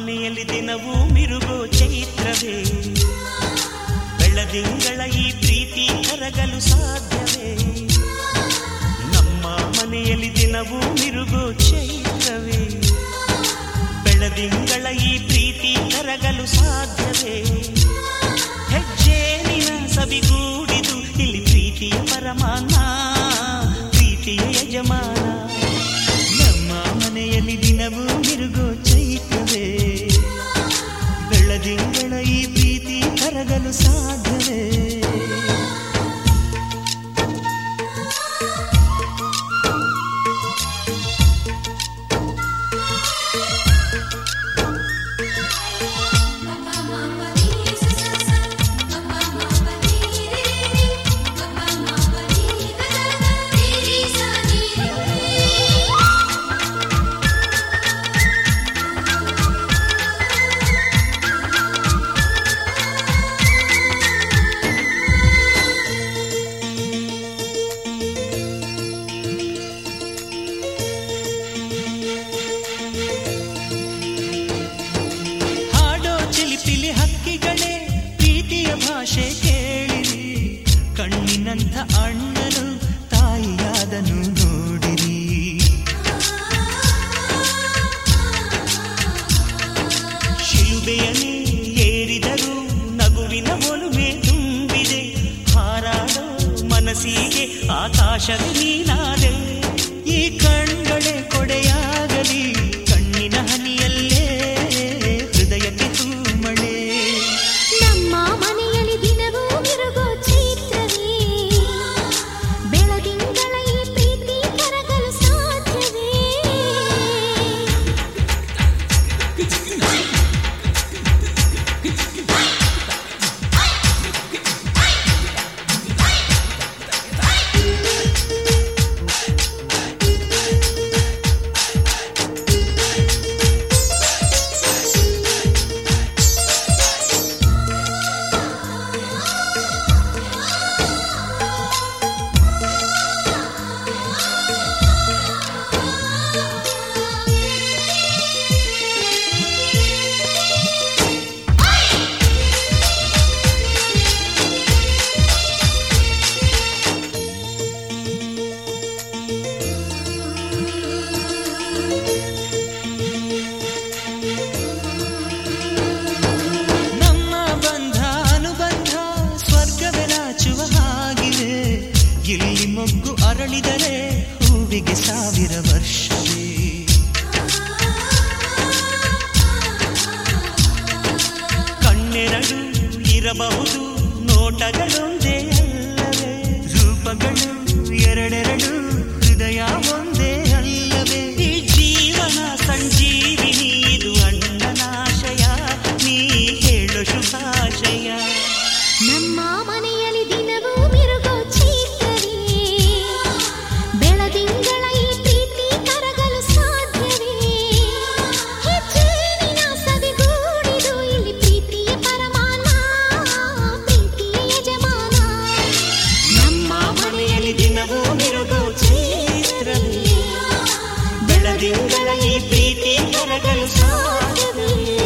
ಮನೆಯಲ್ಲಿ ದಿನವೂ ಮಿರುಗೋ ಚೈತ್ರವೇ. ಬೆಳದಿಂಗಳ ಈ ಪ್ರೀತಿ ಕರಗಲು ಸಾಧ್ಯವೇ. ನಮ್ಮ ಮನೆಯಲ್ಲಿ ದಿನವೂ ಮಿರುಗೋ ಚೈತ್ರವೇ. ಬೆಳದಿಂಗಳ ಈ ಪ್ರೀತಿ ಕರಗಲು ಸಾಧ್ಯವೇ. ಹೆಜ್ಜೇನಿನ ಸವಿಗೂಡಿದು ಇಲ್ಲಿ ಪ್ರೀತಿ ಪರಮಾನ ಭಾಷೆ ಕೇಳಿರಿ. ಕಣ್ಣಿನಂಥ ಅಣ್ಣನು ತಾಯಿಯಾದನು ನೋಡಿರಿ. ಶಿಲುಬೆಯನೇ ಏರಿದರು ನಗುವಿನ ಒಲುಮೆ ತುಂಬಿದೆ. ಹಾರಾಡೋ ಮನಸ್ಸಿಗೆ ಆಕಾಶವೇ ಮೊಗ್ಗು ಅರಳಿದರೆ ಹೂವಿಗೆ ಸಾವಿರ ವರ್ಷವೇ. ಕಣ್ಣೆರಡು ಇರಬಹುದು, ನೋಟಗಳೊಂದೇ ಅಲ್ಲವೇ. ರೂಪಗಳು ಎರಡೆರಡು, ಹೃದಯ ಒಂದೇ ಅಲ್ಲವೇ. ಜೀವನ ಸಂಜೀವಿನಿ, ಇದು ಅಣ್ಣನಾಶಯ ನೀ ಹೇಳು ಶುಭಾಶಯ. ಈ ಪ್ರೀತಿ ಕರಗಲು ಸಾಧವೇ